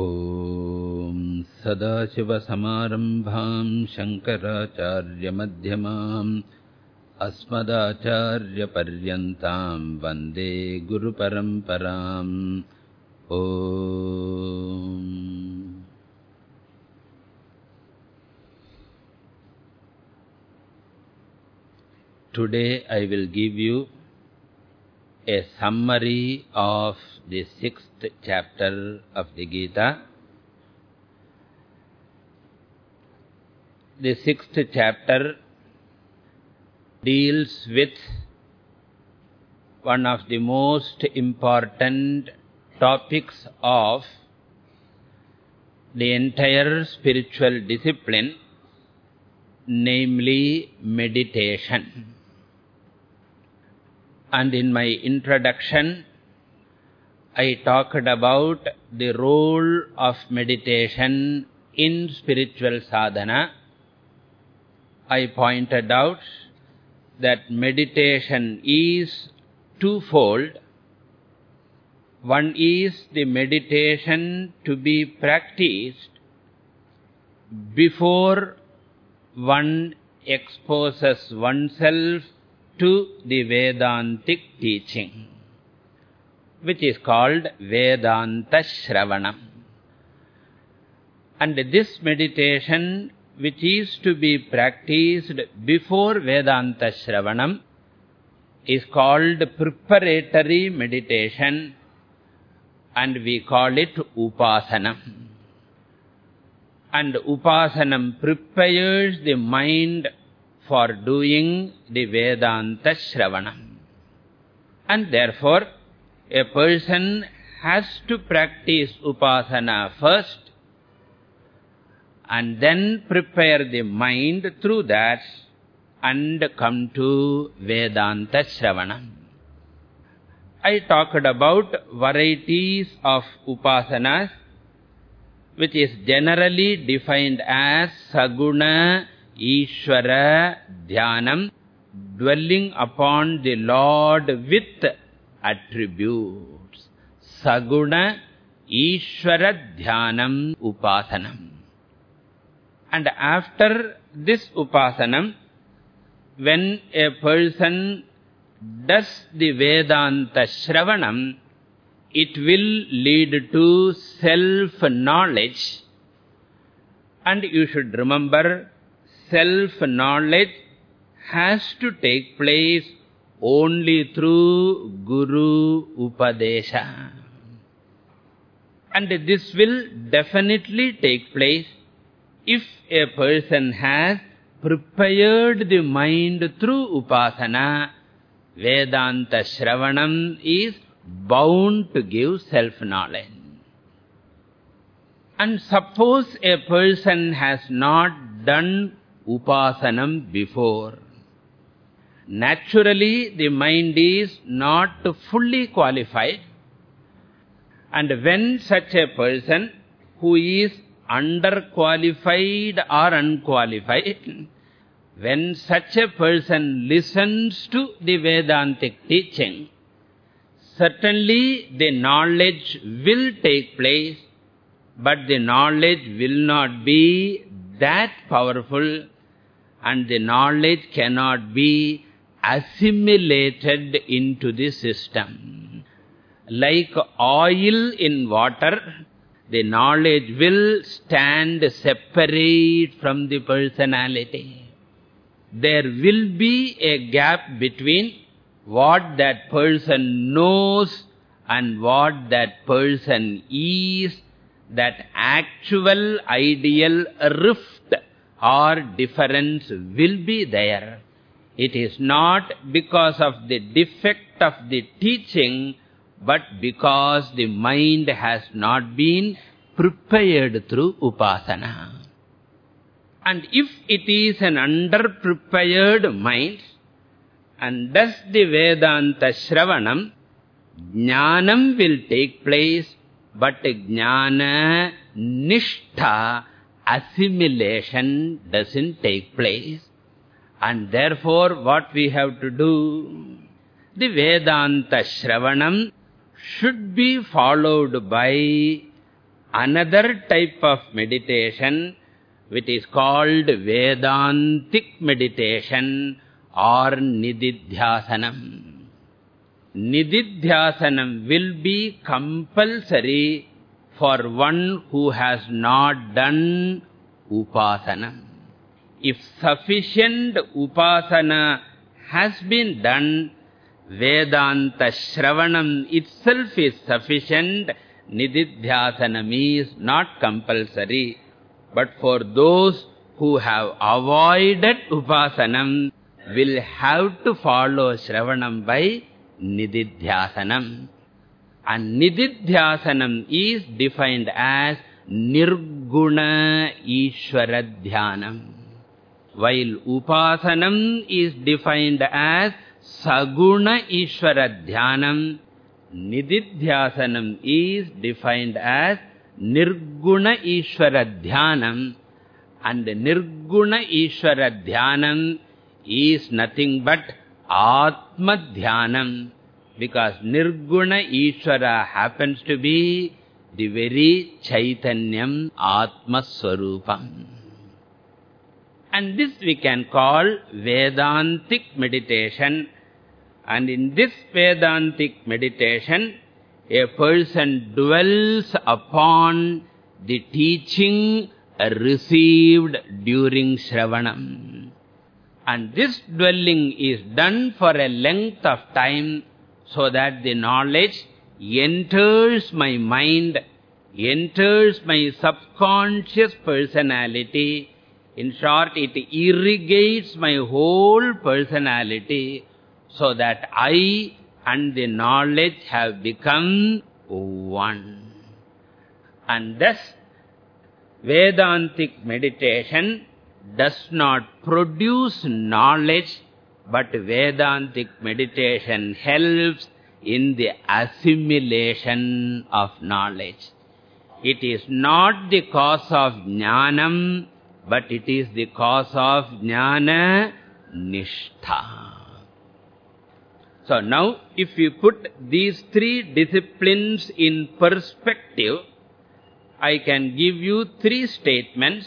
ॐ सदाशिवसमारम्भाम् शङ्कराचार्यमध्यमाम् अस्मदाचार्यपर्यन्ताम् वन्दे गुरुपरम्पराम् ॐ Today I will give you a summary of the sixth chapter of the Gita. The sixth chapter deals with one of the most important topics of the entire spiritual discipline, namely meditation. And in my introduction, I talked about the role of meditation in spiritual sadhana. I pointed out that meditation is twofold. One is the meditation to be practiced before one exposes oneself to the Vedantic teaching which is called Vedanta Shravanam. And this meditation, which is to be practiced before Vedanta Shravanam, is called preparatory meditation and we call it Upasanam. And Upasanam prepares the mind for doing the Vedanta Shravanam. And therefore, a person has to practice upasana first and then prepare the mind through that and come to Vedanta Shravana. I talked about varieties of upasanas which is generally defined as Saguna Ishvara Dhyanam dwelling upon the Lord with attributes. Saguna Ishvara Dhyanam Upasanam. And after this Upasanam, when a person does the Vedanta Shravanam, it will lead to self-knowledge. And you should remember, self-knowledge has to take place only through Guru Upadesha. And this will definitely take place if a person has prepared the mind through Upasana, Vedanta Shravanam is bound to give self-knowledge. And suppose a person has not done Upasanam before, Naturally, the mind is not fully qualified. And when such a person who is underqualified or unqualified, when such a person listens to the Vedantic teaching, certainly the knowledge will take place, but the knowledge will not be that powerful and the knowledge cannot be assimilated into the system. Like oil in water, the knowledge will stand separate from the personality. There will be a gap between what that person knows and what that person is, that actual ideal rift or difference will be there. It is not because of the defect of the teaching, but because the mind has not been prepared through upasana. And if it is an underprepared mind, and thus the Vedanta Shravanam, Jnanam will take place, but Jnana Nishtha assimilation doesn't take place. And therefore, what we have to do, the Vedanta Shravanam should be followed by another type of meditation which is called Vedantic meditation or Nididhyasanam. Nididhyasanam will be compulsory for one who has not done Upasanam. If sufficient Upasana has been done, Vedanta Shravanam itself is sufficient. Nididhyasanam is not compulsory. But for those who have avoided Upasanam, will have to follow Shravanam by Nididhyasanam. And Nididhyasanam is defined as Nirguna Ishvara Dhyanam. While Upasanam is defined as Saguna Ishvara Dhyanam, Nididhyasanam is defined as Nirguna Ishvara Dhyanam. And Nirguna Ishvara Dhyanam is nothing but Atma Dhyanam. Because Nirguna Ishvara happens to be the very Chaitanyam Atma Swarupam. And this we can call Vedantic meditation. And in this Vedantic meditation, a person dwells upon the teaching received during Shravanam. And this dwelling is done for a length of time so that the knowledge enters my mind, enters my subconscious personality. In short, it irrigates my whole personality so that I and the knowledge have become one. And thus, Vedantic meditation does not produce knowledge, but Vedantic meditation helps in the assimilation of knowledge. It is not the cause of jnanam, but it is the cause of jnana nishtha. So now, if you put these three disciplines in perspective, I can give you three statements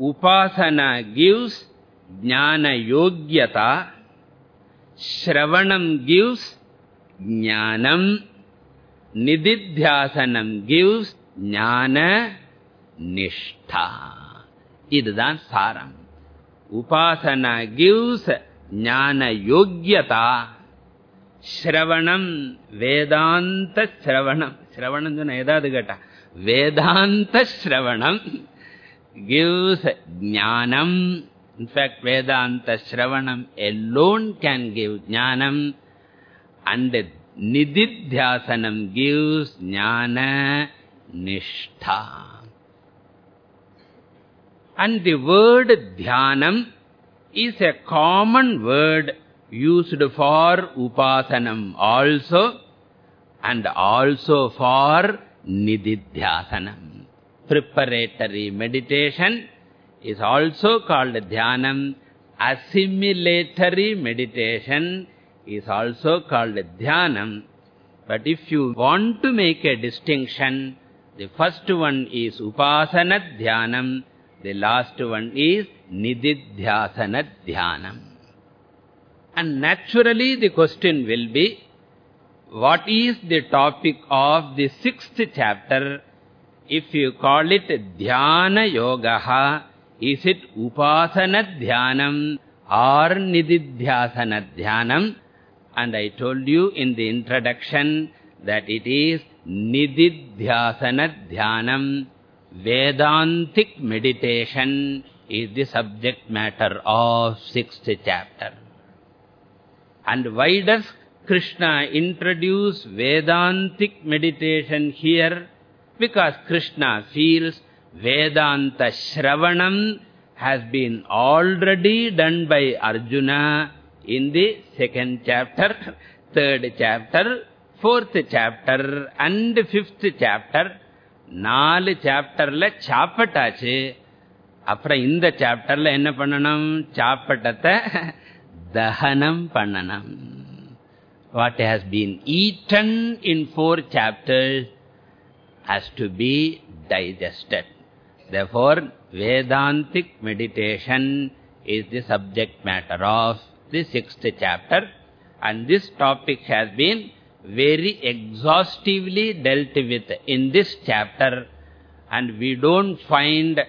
Upasana gives Jnana Yogyata. Shravanam gives Jnanam. Nididhyasanam gives Jnana Nishtha. இதுதான் சாரம். உபாசனா gives ஞான யோக்கியதா ஸ்ரவணம் வேதாந்த ஸ்ரவணம். ஸ்ரவணம் சொன்ன ஏதாவது கேட்டா. வேதாந்த ஸ்ரவணம். gives ஞானம். இன்ஃபேக்ட் வேதாந்த ஸ்ரவணம் எல்லோன் கேன் கிவ் ஞானம். அண்ட் நிதித்தியாசனம் gives ஞான நிஷ்டா. And the word dhyanam is a common word used for upasanam also and also for nididhyasanam preparatory meditation is also called dhyanam. Assimilatory meditation is also called dhyanam. But if you want to make a distinction, the first one is upasana dhyanam, the last one is nididhyasana dhyanam. And naturally the question will be, what is the topic of the sixth chapter if you call it dhyana yogaha, is it upasana dhyanam or nididhyasana dhyanam? And I told you in the introduction that it is nididhyasana dhyanam. Vedantic meditation is the subject matter of sixth chapter. And why does Krishna introduce Vedantic meditation here? Because Krishna feels Vedanta Shravanam has been already done by Arjuna in the second chapter, third chapter, fourth chapter and fifth chapter. நாலு சாப்டர்ல சாப்பட்டாச்சு அப்புறம் இந்த சாப்டர்ல என்ன பண்ணணும் சாப்பட்டத்தை தகனம் பண்ணணும் What has been eaten in four chapters has to be digested. Therefore, Vedantic meditation is the subject matter of the sixth chapter. And this topic has been very exhaustively dealt with in this chapter. And we don't find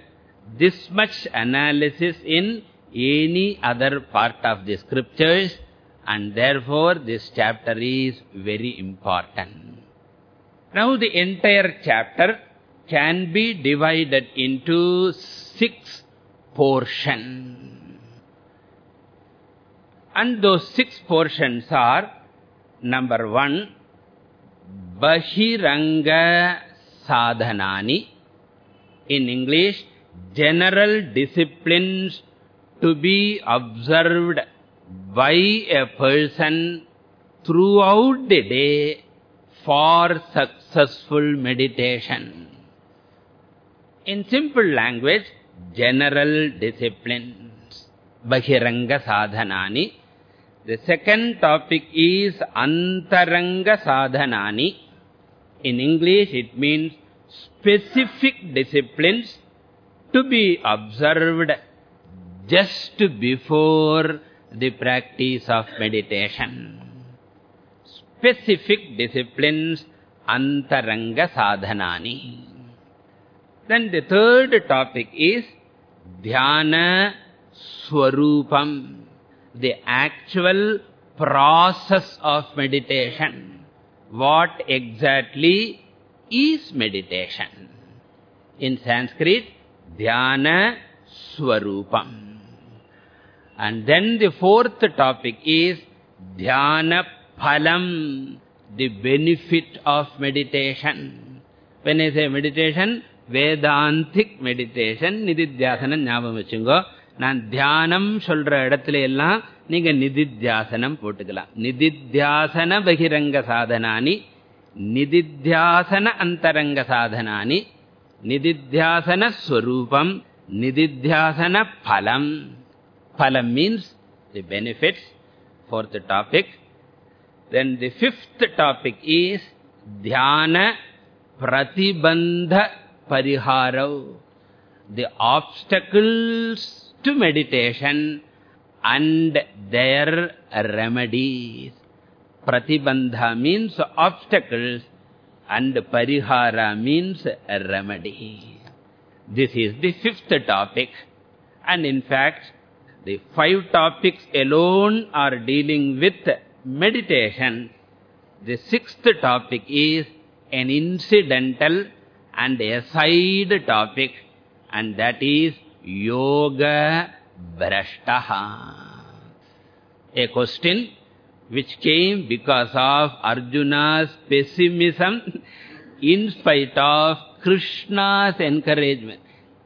this much analysis in any other part of the scriptures. And therefore, this chapter is very important. Now, the entire chapter can be divided into six portions. And those six portions are, number one, Bahiranga Sadhanani. In English, general disciplines to be observed by a person throughout the day for successful meditation. In simple language, general disciplines, Bahiranga Sadhanani. The second topic is Antaranga Sadhanani. In English, it means specific disciplines to be observed just before the practice of meditation. Specific disciplines, Antaranga Sadhanani. Then the third topic is Dhyana Swarupam, the actual process of meditation. What exactly is meditation? In Sanskrit, dhyana swarupam. And then the fourth topic is dhyana phalam, the benefit of meditation. When I say meditation, Vedantic meditation, nididhyasana nyabam vachungo. நான் தியானம் சொல்ற இடத்துல எல்லாம் நீங்க நிதித்தியாசனம் போட்டுக்கலாம். நிதித்தியாசன பகிரங்க சாதனானி நிதித்தியாசன அந்தரங்க சாதனானி நிதித்தியாசன ஸ்வரூபம் நிதித்தியாசன பலம். பலம் means the benefits fourth topic then the fifth topic is dhyana pratibandha pariharav, the obstacles to meditation and their remedies. Pratibandha means obstacles and parihara means remedy. This is the fifth topic. And in fact, the five topics alone are dealing with meditation. The sixth topic is an incidental and a side topic and that is yoga brashtaha. A question which came because of Arjuna's pessimism in spite of Krishna's encouragement.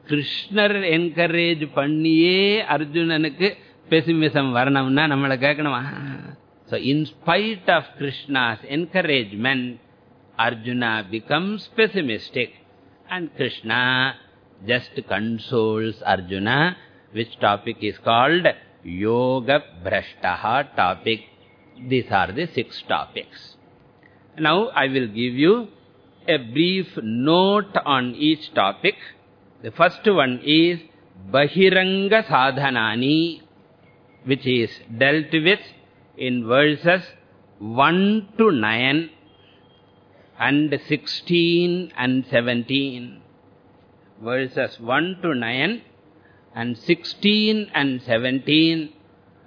கிருஷ்ணர் encourage பண்ணியே அர்ஜுனனுக்கு pessimism வரணும்னா நம்மளை கேட்கணுமா so in spite of Krishna's encouragement Arjuna becomes pessimistic and Krishna just consoles Arjuna, which topic is called Yoga Brashtaha topic. These are the six topics. Now I will give you a brief note on each topic. The first one is Bahiranga Sadhanani, which is dealt with in verses 1 to 9 and 16 and 17. Verses 1 to 9 and 16 and 17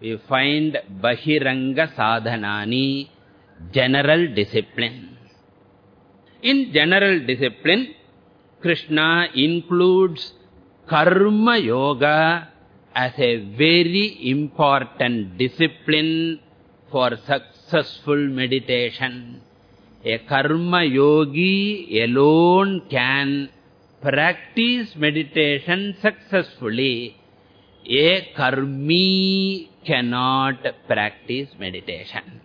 we find Bahiranga Sadhanani, general discipline. In general discipline, Krishna includes Karma Yoga as a very important discipline for successful meditation. A karma yogi alone can practice meditation successfully. A karmi cannot practice meditation.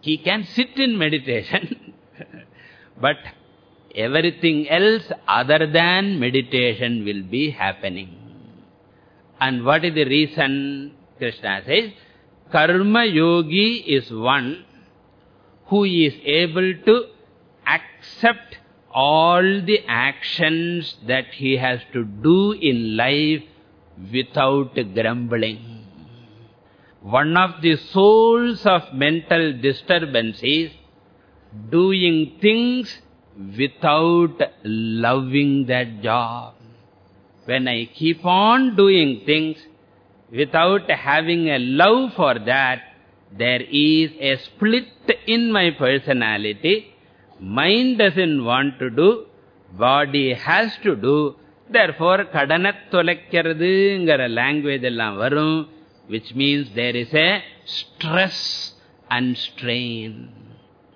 He can sit in meditation, but everything else other than meditation will be happening. And what is the reason? Krishna says, karma yogi is one who is able to accept all the actions that he has to do in life without grumbling. One of the souls of mental disturbance is doing things without loving that job. When I keep on doing things without having a love for that, there is a split in my personality. Mind doesn't want to do, body has to do. Therefore, kadanat tolakkiradungara language ellam varum, which means there is a stress and strain.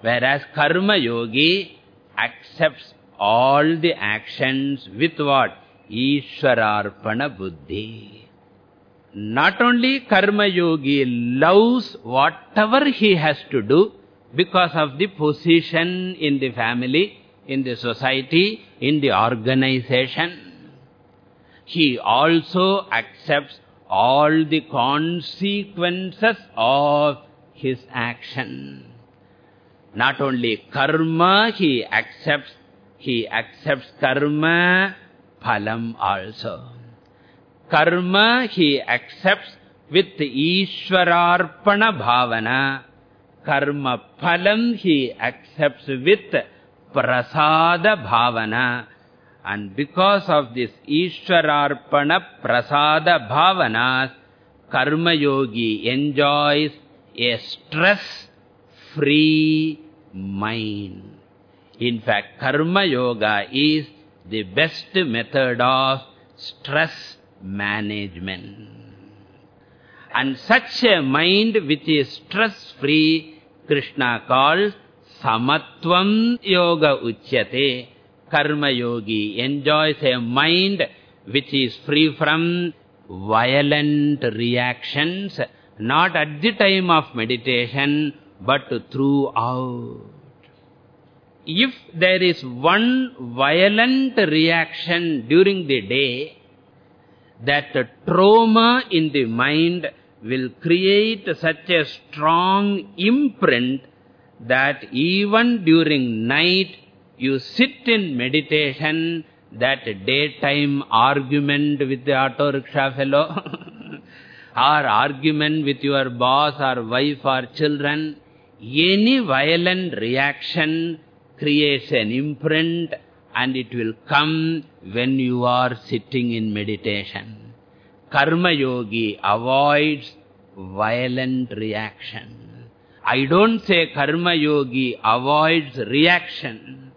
Whereas karma yogi accepts all the actions with what? Ishwararpana buddhi. Not only karma yogi loves whatever he has to do because of the position in the family, in the society, in the organization. He also accepts all the consequences of his action. Not only karma he accepts, he accepts karma phalam also karma he accepts with Ishwararpana bhavana. Karma phalam he accepts with prasada bhavana. And because of this Ishwararpana prasada bhavanas, karma yogi enjoys a stress-free mind. In fact, karma yoga is the best method of stress management. And such a mind which is stress-free, Krishna calls Samatvam Yoga Uchyate. Karma Yogi enjoys a mind which is free from violent reactions, not at the time of meditation, but throughout. If there is one violent reaction during the day, that trauma in the mind will create such a strong imprint that even during night you sit in meditation, that daytime argument with the auto rickshaw fellow, or argument with your boss or wife or children, any violent reaction creates an imprint and it will come when you are sitting in meditation. Karma yogi avoids violent reaction. I don't say karma yogi avoids reaction.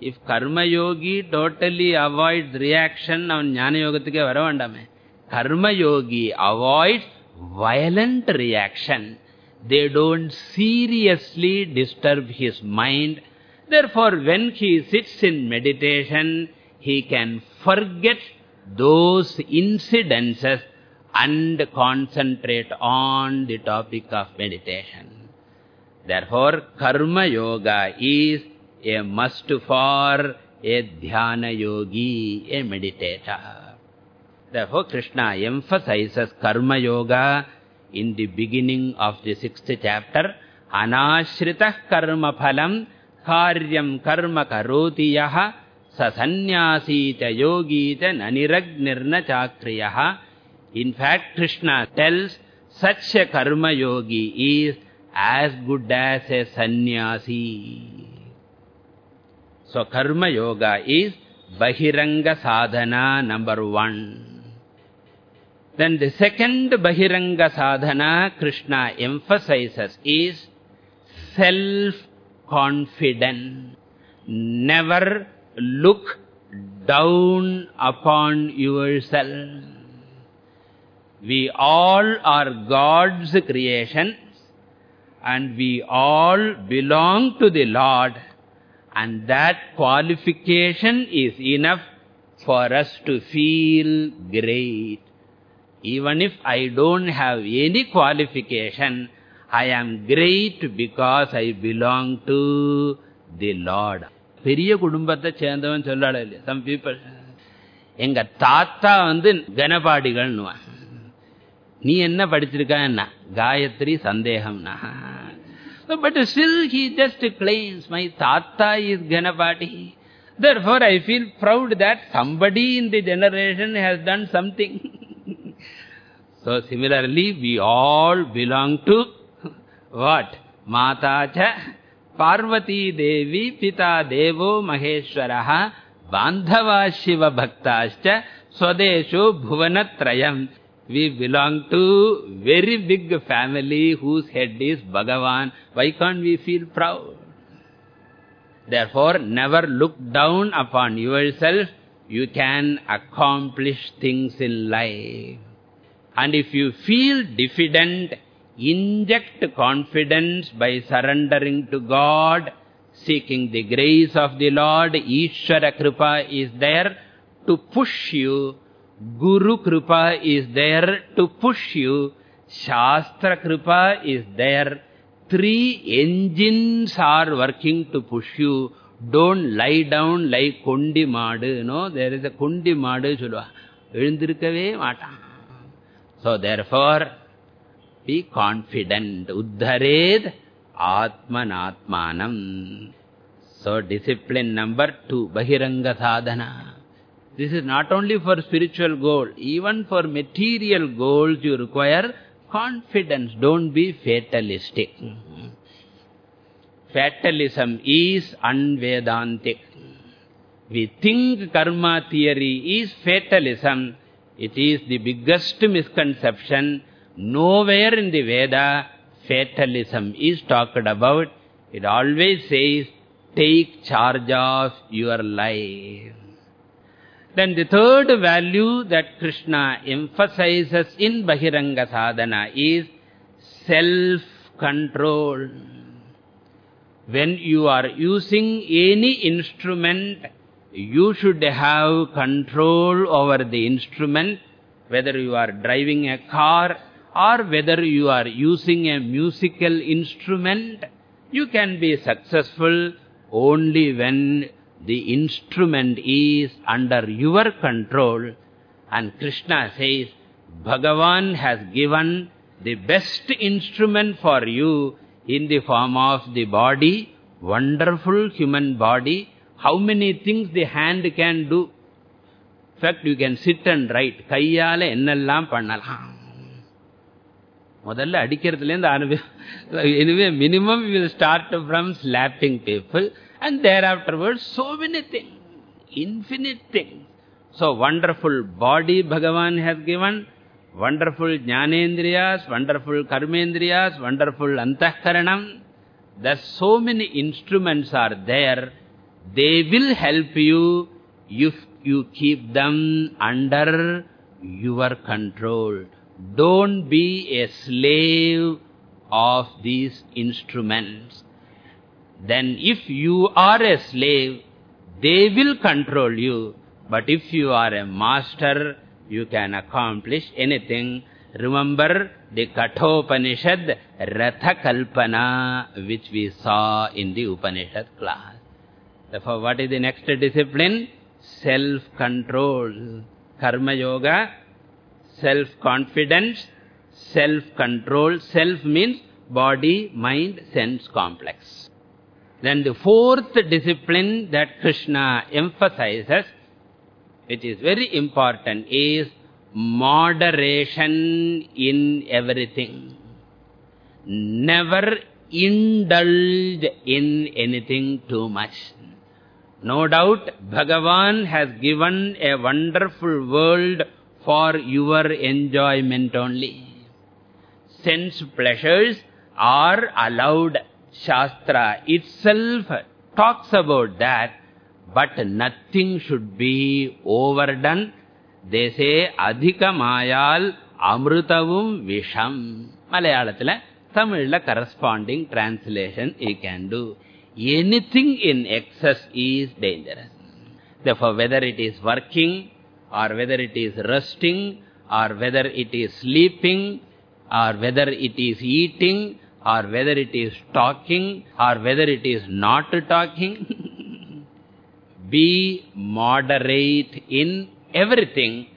If karma yogi totally avoids reaction, avan jnana yogatike varavandame. Karma yogi avoids violent reaction. They don't seriously disturb his mind Therefore, when he sits in meditation, he can forget those incidences and concentrate on the topic of meditation. Therefore, karma yoga is a must for a dhyana yogi, a meditator. Therefore, Krishna emphasizes karma yoga in the beginning of the sixth chapter. Anashritah karma phalam karyam karma karoti yaha च योगी च ननिरग्निर्न चाक्रियः In fact, Krishna tells such a karma yogi is as good as a sannyasi. So, karma yoga is Bahiranga sadhana number one. Then the second Bahiranga sadhana Krishna emphasizes is self confident. Never look down upon yourself. We all are God's creations and we all belong to the Lord and that qualification is enough for us to feel great. Even if I don't have any qualification, I am great because I belong to the Lord. பெரிய குடும்பத்தை சேர்ந்தவன் சொல்லாட இல்லையா some people எங்க தாத்தா வந்து கனபாடிகள்னுவான் நீ என்ன படிச்சிருக்கான்னா Gayatri சந்தேகம்னா but still he just claims my தாத்தா is Ghanapathi Therefore, I feel proud that somebody in the generation has done something. so, similarly, we all belong to what? Mata cha Devi Pita Devo Maheshwaraha Bandhava Shiva Bhaktascha Swadesho Bhuvanatrayam. We belong to very big family whose head is Bhagavan. Why can't we feel proud? Therefore, never look down upon yourself. You can accomplish things in life. And if you feel diffident, inject confidence by surrendering to God, seeking the grace of the Lord. Ishvara Kripa is there to push you. Guru Kripa is there to push you. Shastra Kripa is there three engines are working to push you. Don't lie down like kondi madu. No, there is a kondi madu. எழுந்திருக்கவே மாட்டான் So therefore, be confident. Uddhared atmanatmanam. So discipline number two, bahiranga sadhana. This is not only for spiritual goal, even for material goals you require confidence. Don't be fatalistic. Fatalism is unvedantic. We think karma theory is fatalism. It is the biggest misconception. Nowhere in the Veda fatalism is talked about. It always says, take charge of your life. Then the third value that Krishna emphasizes in Bahiranga Sadhana is self-control. When you are using any instrument, you should have control over the instrument, whether you are driving a car or whether you are using a musical instrument, you can be successful only when the instrument is under your control. And Krishna says, Bhagavan has given the best instrument for you in the form of the body, wonderful human body. How many things the hand can do? In fact, you can sit and write. Kayyala ennallam pannalam. முதல்ல அடிக்கிறதுலேருந்து ஆரம்பி anyway minimum we will start from slapping people and thereafterwards, so many things, infinite things. So wonderful body Bhagavan has given, wonderful jnanendriyas, wonderful karmendriyas, wonderful antahkaranam. There's so many instruments are there. They will help you if you keep them under your control. Don't be a slave of these instruments then if you are a slave, they will control you. But if you are a master, you can accomplish anything. Remember the Kathopanishad Ratha Kalpana, which we saw in the Upanishad class. Therefore, what is the next discipline? Self-control. Karma Yoga, self-confidence, self-control. Self means body, mind, sense complex. Then the fourth discipline that Krishna emphasizes, which is very important, is moderation in everything. Never indulge in anything too much. No doubt, Bhagavan has given a wonderful world for your enjoyment only. Sense pleasures are allowed Shastra itself talks about that, but nothing should be overdone. They say, Adhika Mayal Amrutavum Visham. Malayalatila, Tamilala corresponding translation you can do. Anything in excess is dangerous. Therefore, whether it is working, or whether it is resting, or whether it is sleeping, or whether it is eating, or whether it is talking or whether it is not talking. Be moderate in everything.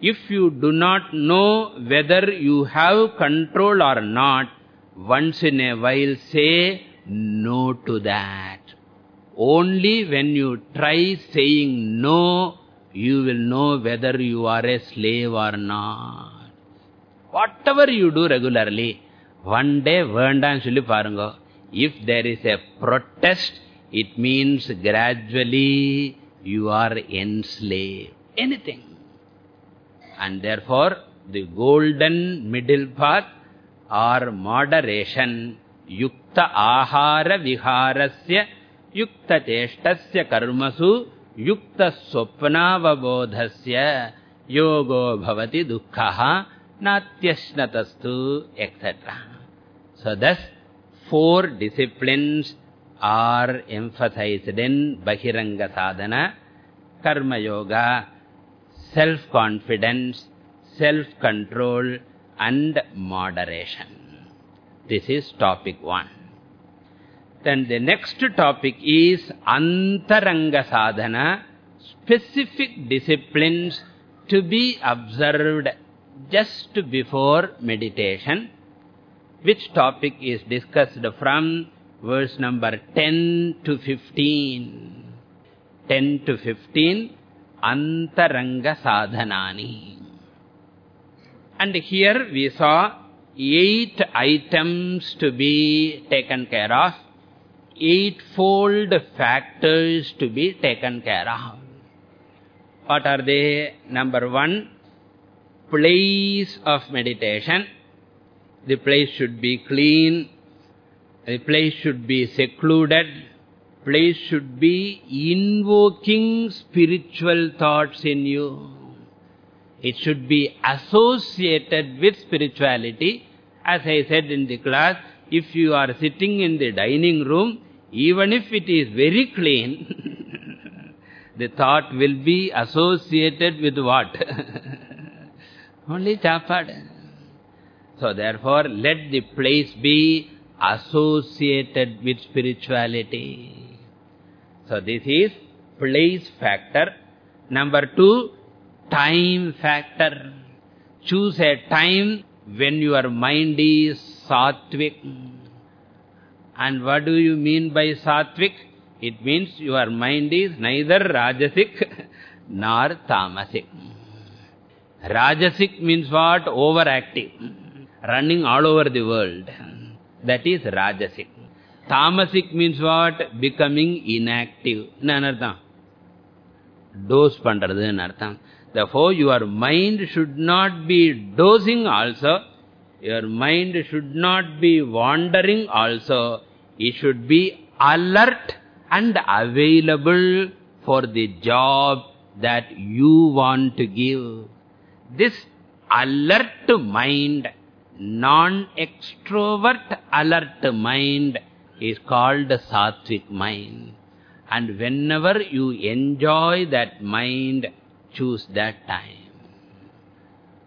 If you do not know whether you have control or not, once in a while say no to that. only when you try saying no, you will know whether you are a slave or not. Whatever you do regularly, one day, Vanda and Parango, if there is a protest, it means gradually you are enslaved. Anything. And therefore, the golden middle path or moderation, yukta ahara viharasya, yukta teshtasya karmasu, yukta swapnavabodhasya, yogo bhavati dukkhaha, natyashnatastu, etc. So thus, four disciplines are emphasized in Bahiranga Sadhana, Karma Yoga, self-confidence, self-control and moderation. This is topic one. Then the next topic is Antaranga Sadhana, specific disciplines to be observed just before meditation, which topic is discussed from verse number 10 to 15. 10 to 15, Antaranga Sadhanani. And here we saw eight items to be taken care of, eightfold factors to be taken care of. What are they? Number one, place of meditation. The place should be clean. The place should be secluded. Place should be invoking spiritual thoughts in you. It should be associated with spirituality. As I said in the class, if you are sitting in the dining room, even if it is very clean, the thought will be associated with what? Only chapad. So therefore, let the place be associated with spirituality. So this is place factor. Number two, time factor. Choose a time when your mind is sattvic. And what do you mean by sattvic? It means your mind is neither rajasic nor tamasic. Rajasic means what? Overactive. Running all over the world. That is rajasic. Tamasic means what? Becoming inactive. Nanartham. Dose pandradhu. Therefore, your mind should not be dozing also. Your mind should not be wandering also. It should be alert and available for the job that you want to give. This alert mind, non-extrovert alert mind is called sattvic mind. And whenever you enjoy that mind, choose that time.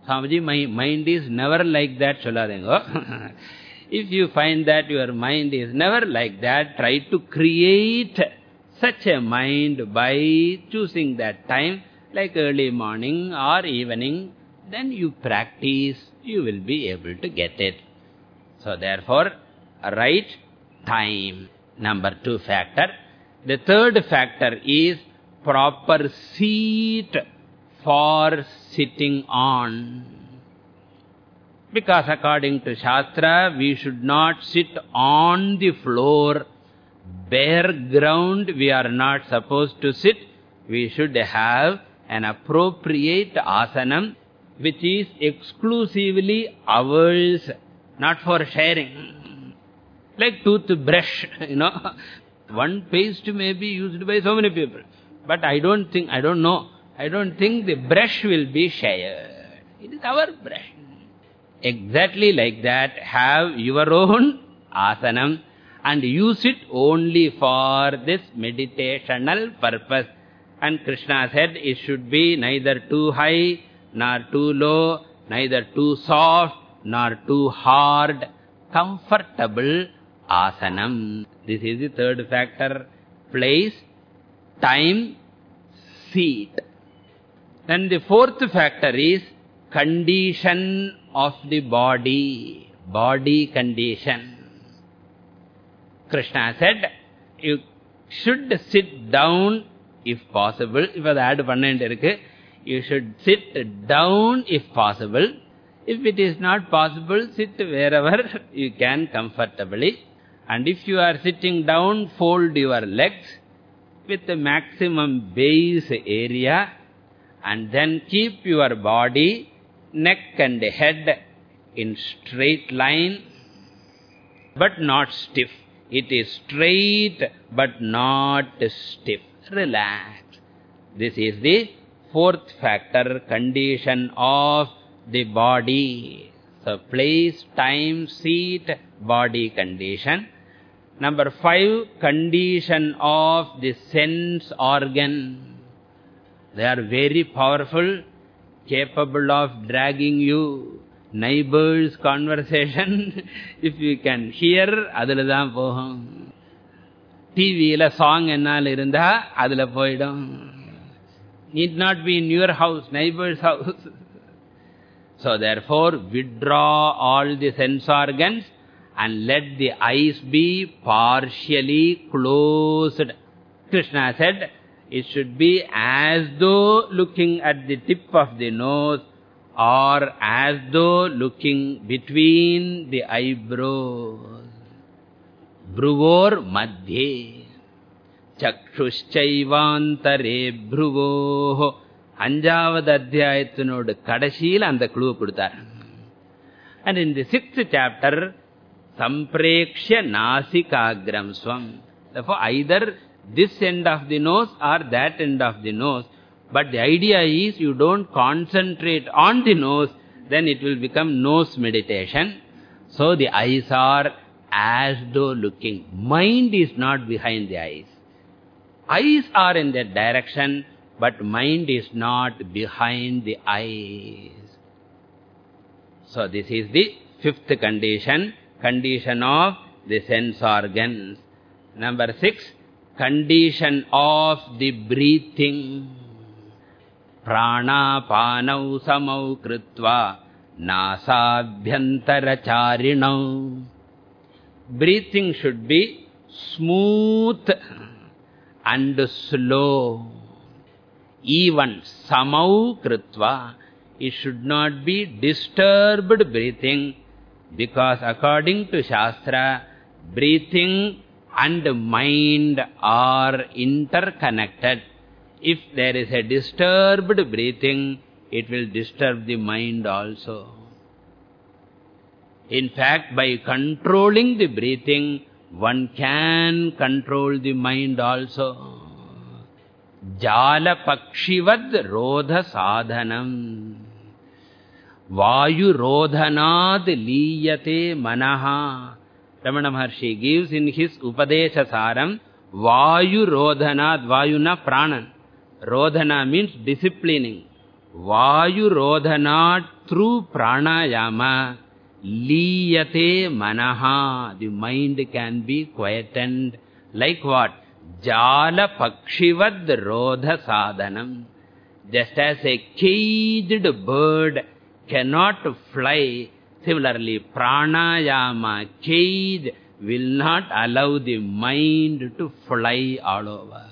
Swamiji, my mind is never like that, Choladengo. if you find that your mind is never like that, try to create such a mind by choosing that time, like early morning or evening, then you practice, you will be able to get it. So therefore, right time, number two factor. The third factor is proper seat for sitting on. Because according to Shastra, we should not sit on the floor, bare ground we are not supposed to sit. We should have an appropriate asanam which is exclusively ours, not for sharing. Like toothbrush, you know. One paste may be used by so many people. But I don't think, I don't know. I don't think the brush will be shared. It is our brush. Exactly like that, have your own asanam and use it only for this meditational purpose. And Krishna said it should be neither too high nor too low, neither too soft nor too hard, comfortable asanam. This is the third factor. Place, time, seat. Then the fourth factor is condition of the body, body condition. Krishna said, you should sit down if possible. If I add one end, you should sit down if possible. If it is not possible, sit wherever you can comfortably. And if you are sitting down, fold your legs with the maximum base area and then keep your body, neck and head in straight line but not stiff. It is straight but not stiff. Relax. This is the fourth factor, condition of the body. So, place, time, seat, body condition. Number five, condition of the sense organ. They are very powerful, capable of dragging you. Neighbor's conversation, if you can hear, அதில் தான் போகும் டிவியில் song என்னால் இருந்தா அதில் போயிடும் need not be in your house, neighbor's house. So therefore, withdraw all the sense organs and let the eyes be partially closed. Krishna said, it should be as though looking at the tip of the nose or as though looking between the eyebrows. Bruvor madhye. சக்ஷுஷ்சைவாந்தரே ப்ருவோஹோ அஞ்சாவது அத்தியாயத்தினோடு கடைசியில் அந்த குழு கொடுத்தார் And in the sixth chapter, Samprekshya Nasikagram Swam. Therefore, either this end of the nose or that end of the nose. But the idea is you don't concentrate on the nose, then it will become nose meditation. So the eyes are as though looking. Mind is not behind the eyes. Eyes are in that direction, but mind is not behind the eyes. So this is the fifth condition, condition of the sense organs. Number six, condition of the breathing. Pranapanau samau kritva nasabhyantaracharinau. Breathing should be smooth and slow. Even samau kritva, it should not be disturbed breathing because according to Shastra, breathing and mind are interconnected. If there is a disturbed breathing, it will disturb the mind also. In fact, by controlling the breathing, one can control the mind also. Jala pakshivad rodha sadhanam. Vayu rodhanad liyate manaha. Ramana Maharshi gives in his Upadesha Saram, Vayu Rodhana Dvayuna pranan. Rodhana means disciplining. Vayu Rodhana through pranayama. Liyate manaha. The mind can be quietened. Like what? Jala pakshivad rodha sadhanam. Just as a caged bird cannot fly, similarly, pranayama, cage, will not allow the mind to fly all over.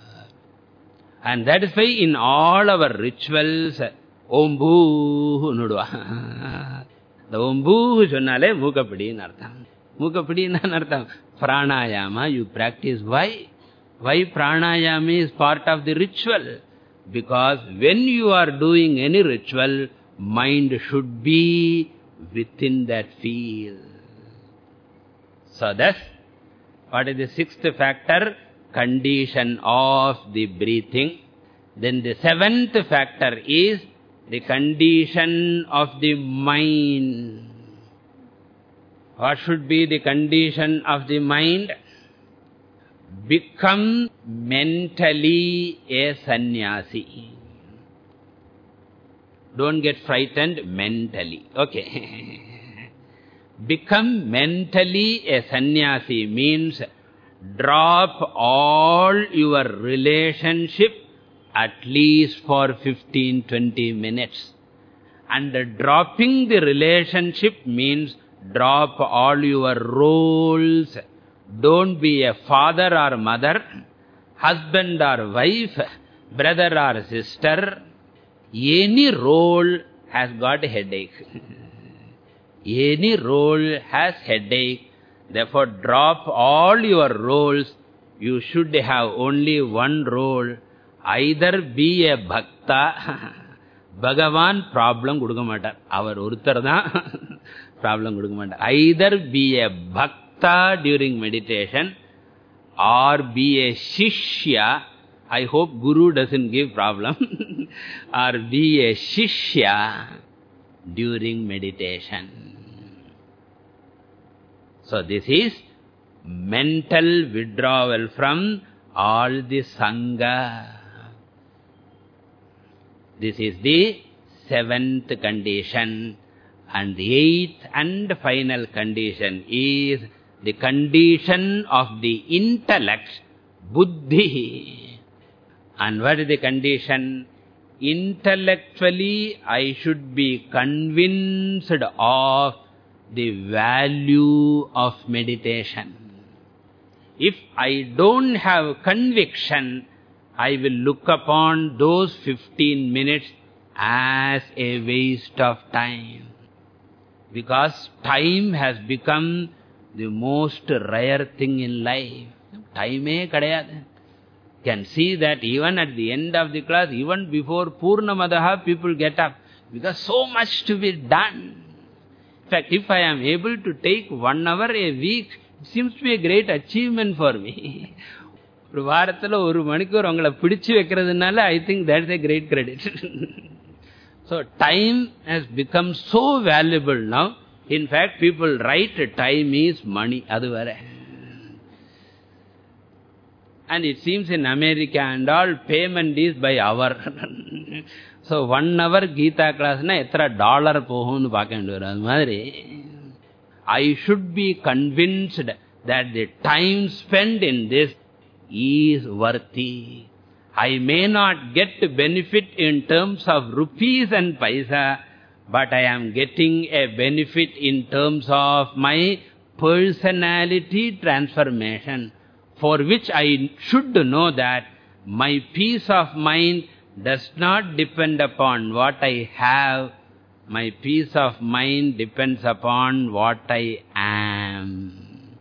And that is why in all our rituals, Ombu Nudva. The Om Bhu சொன்னாலே மூக்கப்பிடின்னு Mukapidi மூக்கப்பிடின்னு pranayama you practice why why pranayama is part of the ritual because when you are doing any ritual mind should be within that field so thus what is the sixth factor condition of the breathing then the seventh factor is the condition of the mind what should be the condition of the mind? Become mentally a sannyasi. Don't get frightened mentally. Okay. Become mentally a sannyasi means drop all your relationship at least for 15-20 minutes. And dropping the relationship means drop all your roles. Don't be a father or mother. husband or wife, brother or sister, any role has got headache. any role has headache. Therefore, drop all your roles. You should have only one role. Either be a bhakta. Bhagavan problem kudukka matar. Our uruttar problem kudukka matar. Either be a bhakta during meditation or be a shishya. I hope Guru doesn't give problem. or be a shishya during meditation. So this is mental withdrawal from all the Sangha. This is the seventh condition. And the eighth and final condition is the condition of the intellect, buddhi. And what is the condition? Intellectually, I should be convinced of the value of meditation. If I don't have conviction, I will look upon those 15 minutes as a waste of time. Because time has become the most rare thing in life. Time e Can see that even at the end of the class, even before Purnamadaha, people get up. Because so much to be done. In fact, if I am able to take one hour a week, it seems to be a great achievement for me. ஒரு வாரத்தில் ஒரு மணிக்கூர் உங்களை பிடிச்சு வைக்கிறதுனால I think that's A great credit so time has become so valuable now in fact people right time is மணி அது வேற and it seems in America and all, payment is by hour. so, one hour Gita class na etra dollar pohunu madri. I should be convinced that the time spent in this is worthy. I may not get benefit in terms of rupees and paisa, but I am getting a benefit in terms of my personality transformation for which I should know that my peace of mind does not depend upon what I have, my peace of mind depends upon what I am.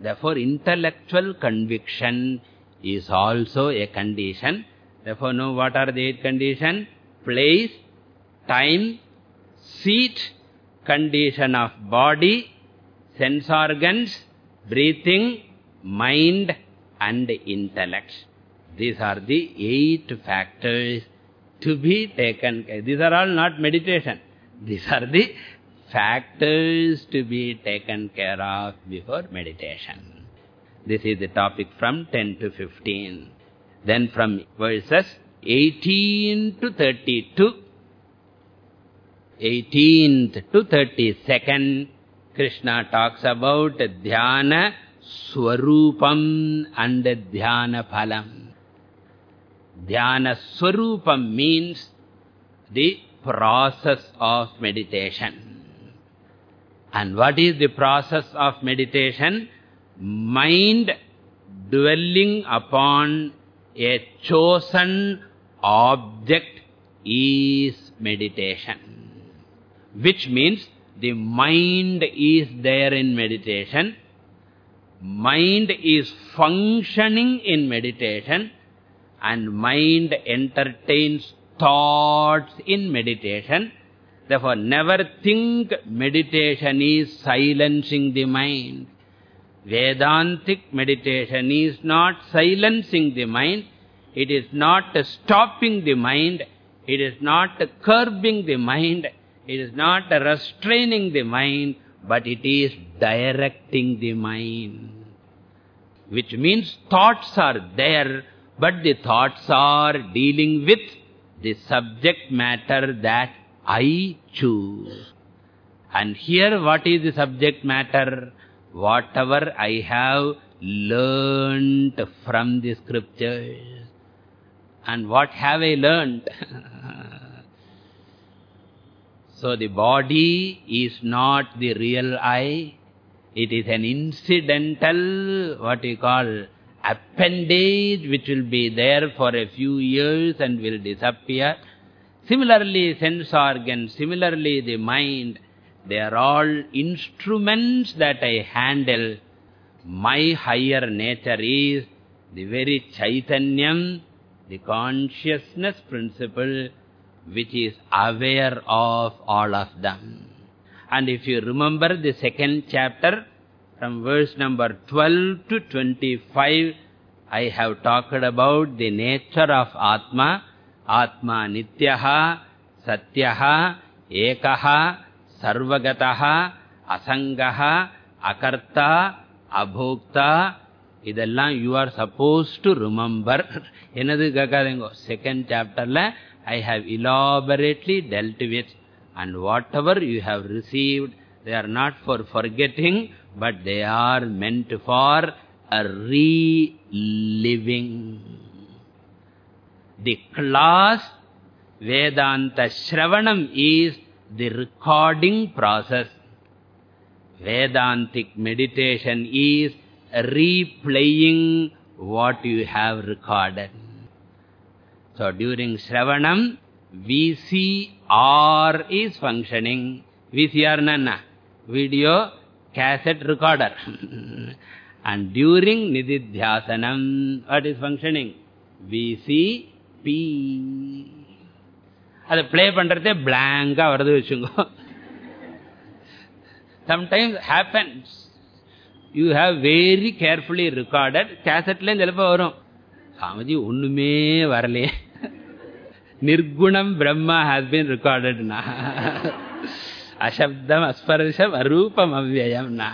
Therefore, intellectual conviction is also a condition. Therefore, know what are the eight conditions? Place, time, seat, condition of body, sense organs, breathing, mind and intellect. These are the eight factors to be taken. These are all not meditation. These are the factors to be taken care of before meditation. This is the topic from 10 to 15. Then from verses 18 to 32, 18th to 32nd, Krishna talks about dhyana swarupam and dhyana phalam. Dhyana swarupam means the process of meditation. And what is the process of meditation? Mind dwelling upon a chosen object is meditation. Which means the mind is there in meditation. Mind is functioning in meditation. And mind entertains thoughts in meditation. Therefore, never think meditation is silencing the mind. Vedantic meditation is not silencing the mind. It is not stopping the mind. It is not curbing the mind. It is not restraining the mind. But it is directing the mind. Which means thoughts are there, but the thoughts are dealing with the subject matter that I choose. And here what is the subject matter? Whatever I have learned from the scriptures. And what have I learned? so the body is not the real I. It is an incidental, what you call, appendage which will be there for a few years and will disappear. Similarly, sense organs, similarly the mind, they are all instruments that I handle. My higher nature is the very Chaitanyam, the consciousness principle which is aware of all of them. And if you remember the second chapter, from verse number 12 to 25, I have talked about the nature of Atma. Atma Nityaha, Satyaha, Ekaha, Sarvagataha, Asangaha, Akarta, Abhokta, இதெல்லாம் you are supposed to remember என்னது கேட்காதீங்க second chapterல I have elaborately dealt with and whatever you have received they are not for forgetting but they are meant for a reliving the class Vedanta Shravanam is the recording process Vedantic meditation is replaying what you have recorded. So during Shravanam, VCR is functioning. VCR nana, video cassette recorder. and during Nididhyasanam, what is functioning? VCP. அதை play பண்ணுறதே பிளாங்காக வருது வச்சுங்க sometimes happens you have very carefully recorded cassette ல சிலப்ப வரும் சாமதி ஒண்ணுமே வரலையே Nirgunam Brahma has been recorded na. Ashabdam asparasham arupam avyayam na.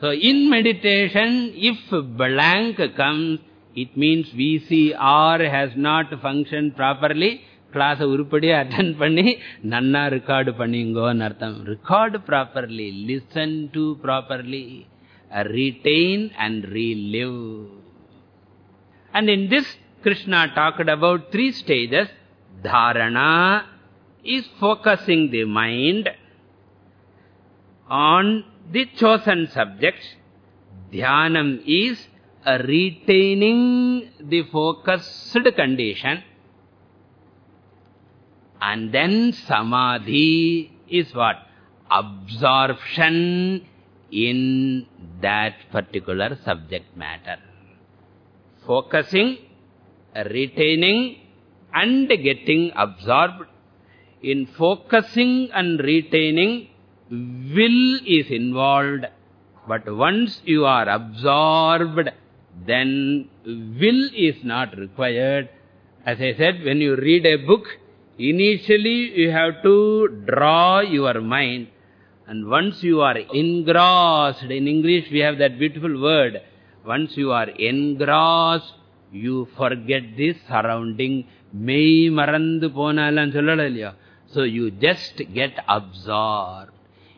So in meditation, if blank comes, it means VCR has not functioned properly. Class urupadiya attend panni, nanna record panningo nartham. Record properly, listen to properly, retain and relive. And in this Krishna talked about three stages. Dharana is focusing the mind on the chosen subject. Dhyanam is retaining the focused condition. And then samadhi is what? Absorption in that particular subject matter. Focusing, retaining and getting absorbed. In focusing and retaining, will is involved. But once you are absorbed, then will is not required. As I said, when you read a book, Initially, you have to draw your mind. And once you are engrossed, in English we have that beautiful word, once you are engrossed, you forget the surrounding. Mei marandu ponalan sollala So you just get absorbed.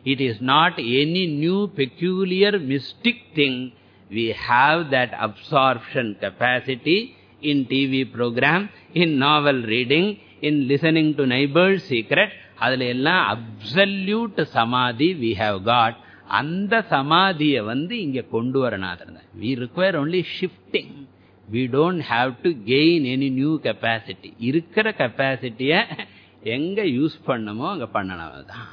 It is not any new peculiar mystic thing. We have that absorption capacity in TV program, in novel reading, in listening to neighbor's secret, அதில் எல்லாம் absolute சமாதி we have got அந்த சமாதியை வந்து இங்க கொண்டு வரணும் we require only shifting we don't have to gain any new capacity இருக்கிற கெப்பாசிட்டியை எங்க யூஸ் பண்ணமோ அங்க பண்ணணும் தான்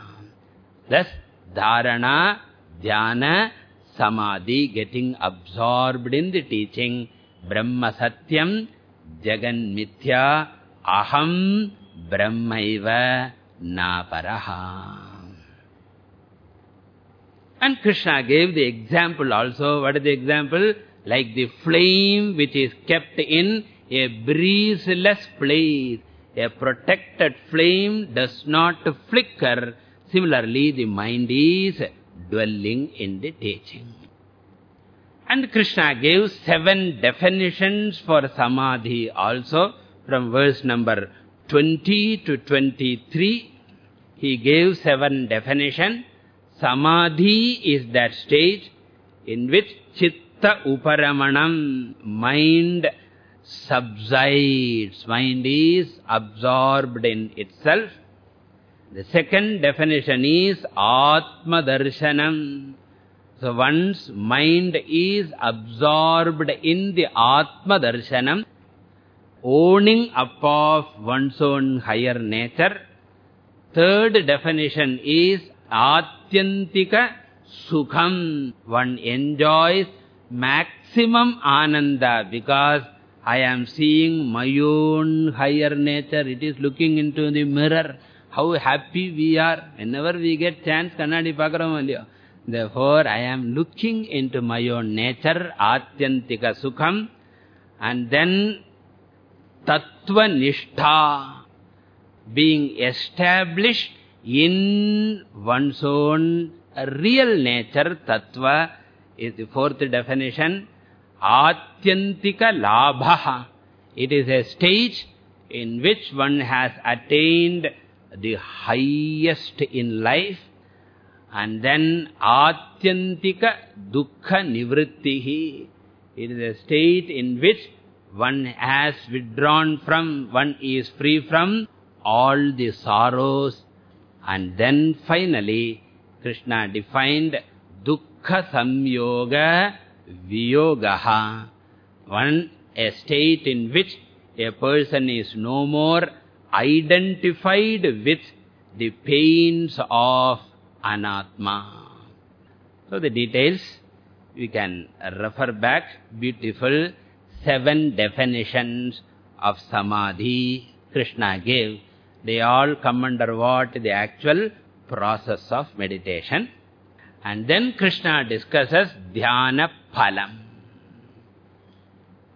பிளஸ் தாரணா தியான samadhi getting absorbed in the teaching brahma satyam jagan mithya aham brahmaiva naparaha and krishna gave the example also what is the example Like the flame which is kept in a breezeless place. A protected flame does not flicker. Similarly the mind is dwelling in the teaching. And krishna gave seven definitions for samadhi also. From verse number 20 to 23, he gave seven definition. Samadhi is that stage in which chitta uparamanam, mind subsides, mind is absorbed in itself. The second definition is Atma Darshanam. So one's mind is absorbed in the Atma Darshanam, owning up of one's own higher nature. Third definition is Atyantika Sukham. One enjoys maximum Ananda because I am seeing my own higher nature. It is looking into the mirror. How happy we are. Whenever we get chance, kannadi pakram Therefore, I am looking into my own nature, Atyantika Sukham. And then, Tattva Nishtha, being established in one's own real nature, Tattva, is the fourth definition. Atyantika Labha. It is a stage in which one has attained the highest in life. And then Atyantika Dukkha Nivrittihi. It is a state in which one has withdrawn from, one is free from all the sorrows. And then finally, Krishna defined Dukkha Samyoga Viyogaha. One, a state in which a person is no more identified with the pains of anatma. So the details, we can refer back, beautiful seven definitions of samadhi Krishna gave. They all come under what? The actual process of meditation. And then Krishna discusses dhyana phalam.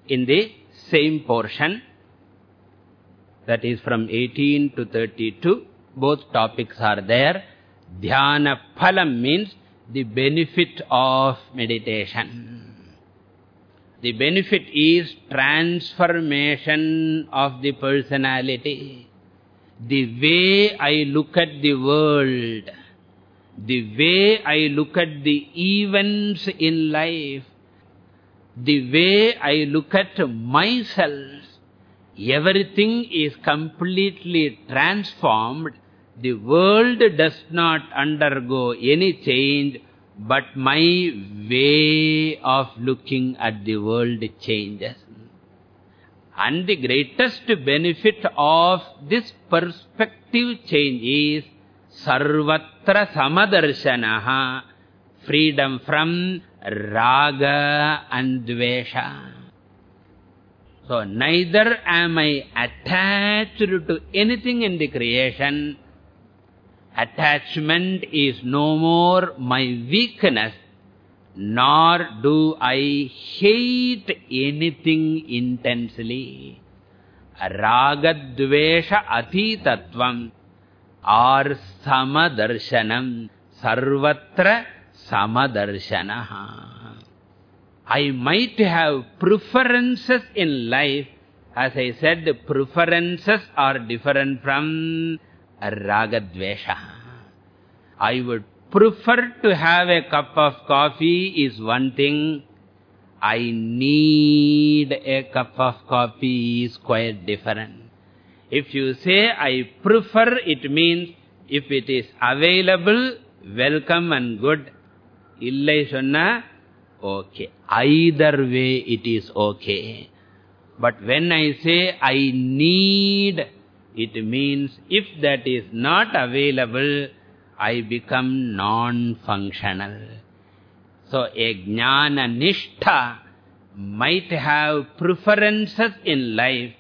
In the same portion, that is from 18 to 32, both topics are there. Dhyana phalam means the benefit of meditation. The benefit is transformation of the personality. The way I look at the world, the way I look at the events in life, the way I look at myself, everything is completely transformed. The world does not undergo any change, but my way of looking at the world changes. And the greatest benefit of this perspective change is sarvatra samadarshanaha, freedom from raga and dvesha. So neither am I attached to anything in the creation. Attachment is no more my weakness, nor do I hate anything intensely. raga Ragadvesha atitatvam or samadarshanam sarvatra samadarshanaha. I might have preferences in life. As I said, preferences are different from ragadvesha. I would prefer to have a cup of coffee is one thing. I need a cup of coffee is quite different. If you say, I prefer, it means if it is available, welcome and good. Illai sonna, okay. Either way, it is okay. But when I say, I need, it means if that is not available, I become non-functional. So, a jnana nishtha might have preferences in life,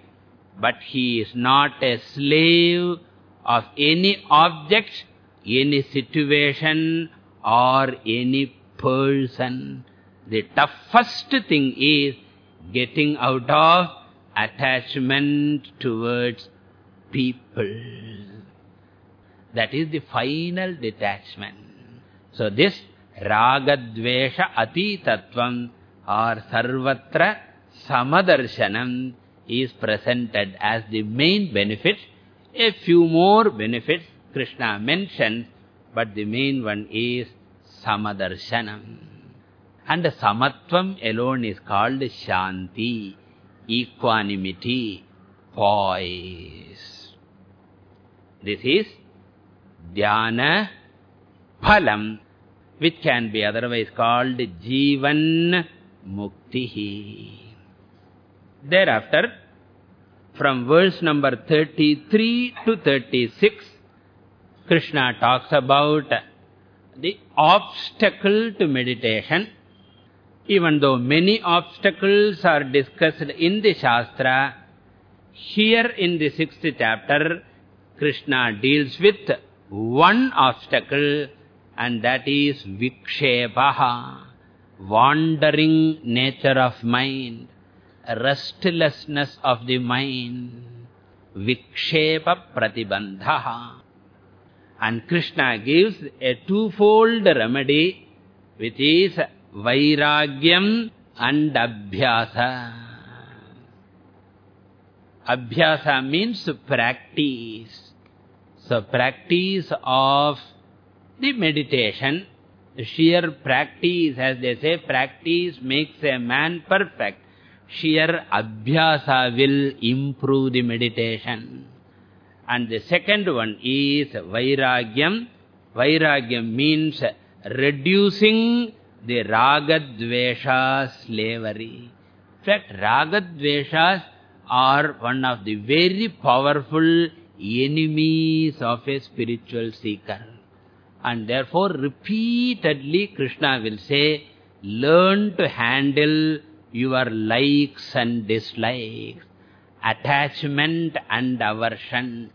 but he is not a slave of any object, any situation or any person. The toughest thing is getting out of attachment towards people. That is the final detachment. So this ragadvesha atitatvam or sarvatra samadarshanam is presented as the main benefit. A few more benefits Krishna mentions, but the main one is samadarshanam. And samatvam alone is called shanti, equanimity, poise. This is dhyana phalam. which can be otherwise called Jivan Muktihi. Thereafter, from verse number 33 to 36, Krishna talks about the obstacle to meditation. Even though many obstacles are discussed in the Shastra, here in the sixth chapter, Krishna deals with one obstacle and that is Vikshepaha, wandering nature of mind, restlessness of the mind, Vikshepa Pratibandhaha. And Krishna gives a twofold remedy, which is Vairagyam and Abhyasa. Abhyasa means practice. So practice of the meditation, sheer practice, as they say, practice makes a man perfect. Sheer abhyasa will improve the meditation. And the second one is Vairagyam. Vairagyam means reducing the ragadvesha slavery. In fact, ragadveshas are one of the very powerful enemies of a spiritual seeker. And therefore, repeatedly Krishna will say, learn to handle your likes and dislikes, attachment and aversion,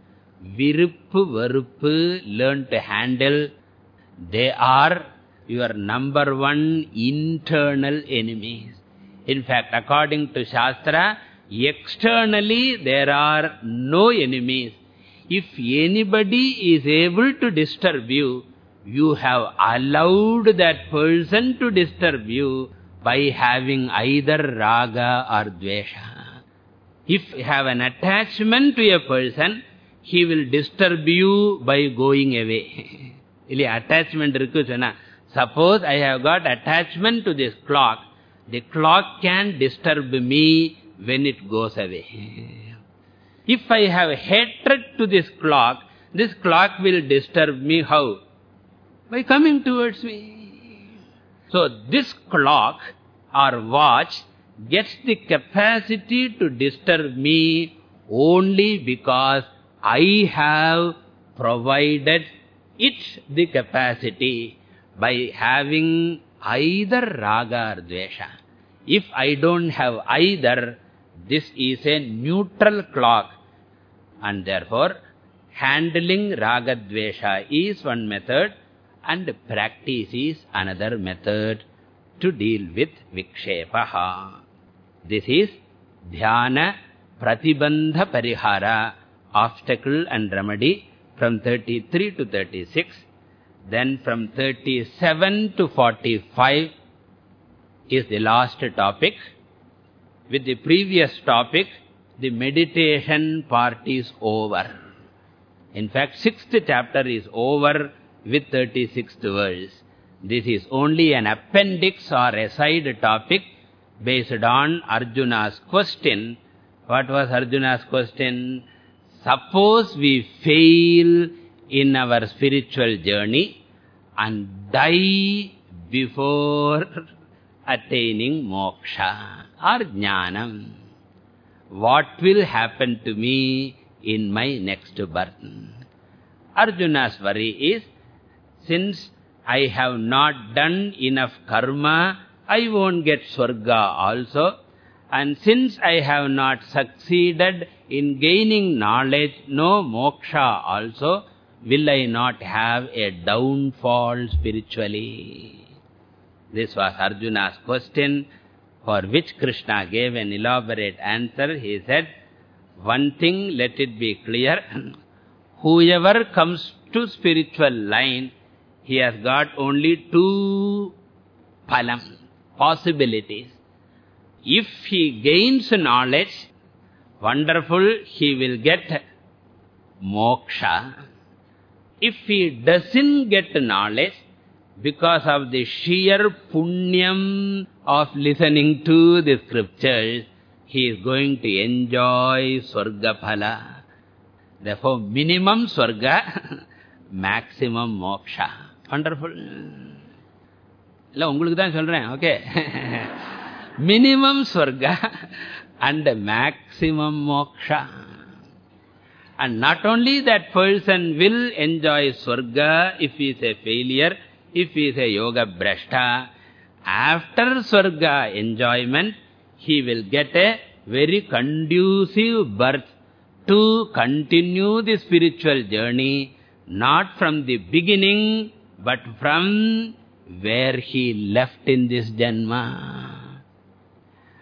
viruppu, varuppu, learn to handle. They are your number one internal enemies. In fact, according to Shastra, externally there are no enemies. If anybody is able to disturb you, you have allowed that person to disturb you by having either raga or dvesha. If you have an attachment to a person, he will disturb you by going away. attachment Suppose I have got attachment to this clock, the clock can disturb me when it goes away. If I have hatred to this clock, this clock will disturb me how? by coming towards me. So this clock or watch gets the capacity to disturb me only because I have provided it the capacity by having either raga or dvesha. If I don't have either, this is a neutral clock. And therefore, handling raga dvesha is one method and practice is another method to deal with vikshepaha. This is dhyana pratibandha parihara, obstacle and remedy from 33 to 36. Then from 37 to 45 is the last topic. With the previous topic, the meditation part is over. In fact, sixth chapter is over with 36th verse. This is only an appendix or a side topic based on Arjuna's question. What was Arjuna's question? Suppose we fail in our spiritual journey and die before attaining moksha or jnanam. What will happen to me in my next birth? Arjuna's worry is since I have not done enough karma, I won't get swarga also. And since I have not succeeded in gaining knowledge, no moksha also, will I not have a downfall spiritually? This was Arjuna's question, for which Krishna gave an elaborate answer. He said, one thing, let it be clear, whoever comes to spiritual line he has got only two phalam, possibilities. If he gains knowledge, wonderful, he will get moksha. If he doesn't get knowledge, because of the sheer punyam of listening to the scriptures, he is going to enjoy swarga phala. Therefore, minimum swarga, maximum moksha. Wonderful. இல்ல உங்களுக்கு தான் சொல்றேன் okay minimum swarga and maximum moksha and not only that person will enjoy swarga if he is a failure if he is a yoga brashta after swarga enjoyment he will get a very conducive birth to continue the spiritual journey not from the beginning but from where he left in this janma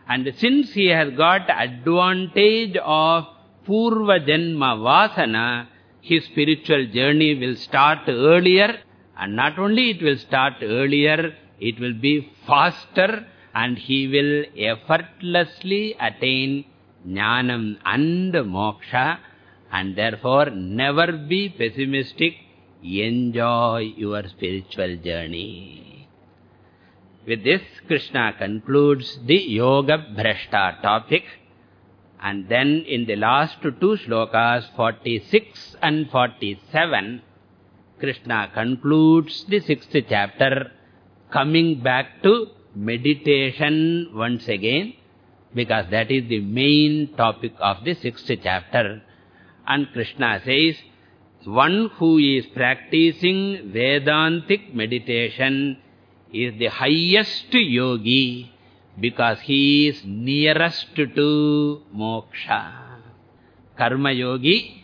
and since he has got advantage of purva janma vasana his spiritual journey will start earlier and not only it will start earlier it will be faster and he will effortlessly attain jnanam and moksha and therefore never be pessimistic enjoy your spiritual journey. With this krishna concludes the yoga bhrashta topic. And then in the last two shlokas 46 and 47 krishna concludes the sixth chapter. Coming back to meditation once again because that is the main topic of the sixth chapter. And krishna says one who is practicing Vedantic meditation is the highest yogi because he is nearest to moksha. Karma yogi,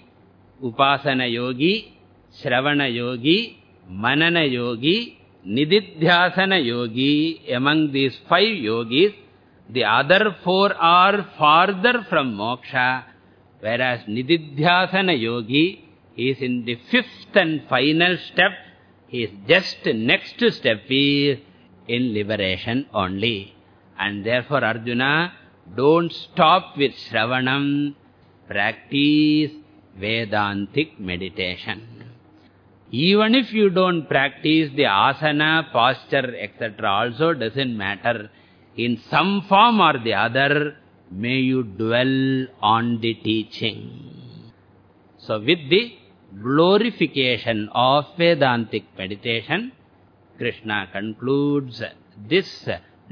Upasana yogi, Shravana yogi, Manana yogi, Nididhyasana yogi, among these five yogis, the other four are farther from moksha, whereas Nididhyasana yogi is in the fifth and final step. His just next step is in liberation only. And therefore, Arjuna, don't stop with Shravanam. Practice Vedantic meditation. Even if you don't practice the asana, posture, etc. also doesn't matter. In some form or the other, may you dwell on the teaching. So with the glorification of Vedantic meditation, Krishna concludes this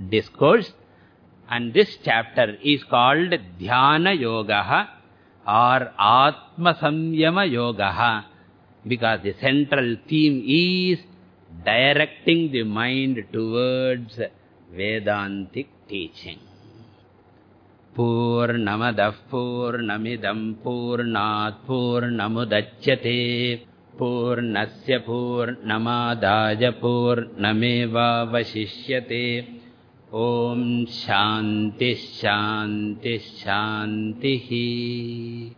discourse. And this chapter is called Dhyana Yoga or Atma Samyama Yoga because the central theme is directing the mind towards Vedantic teaching. पूर्णमदः पूर्णमिदम् पूर्णात् पूर्णमुदच्यते। पूर्णस्य पूर्णमादाय पूर्णमेवावशिष्यते। ॐ शान्तिः शान्तिः शान्तिः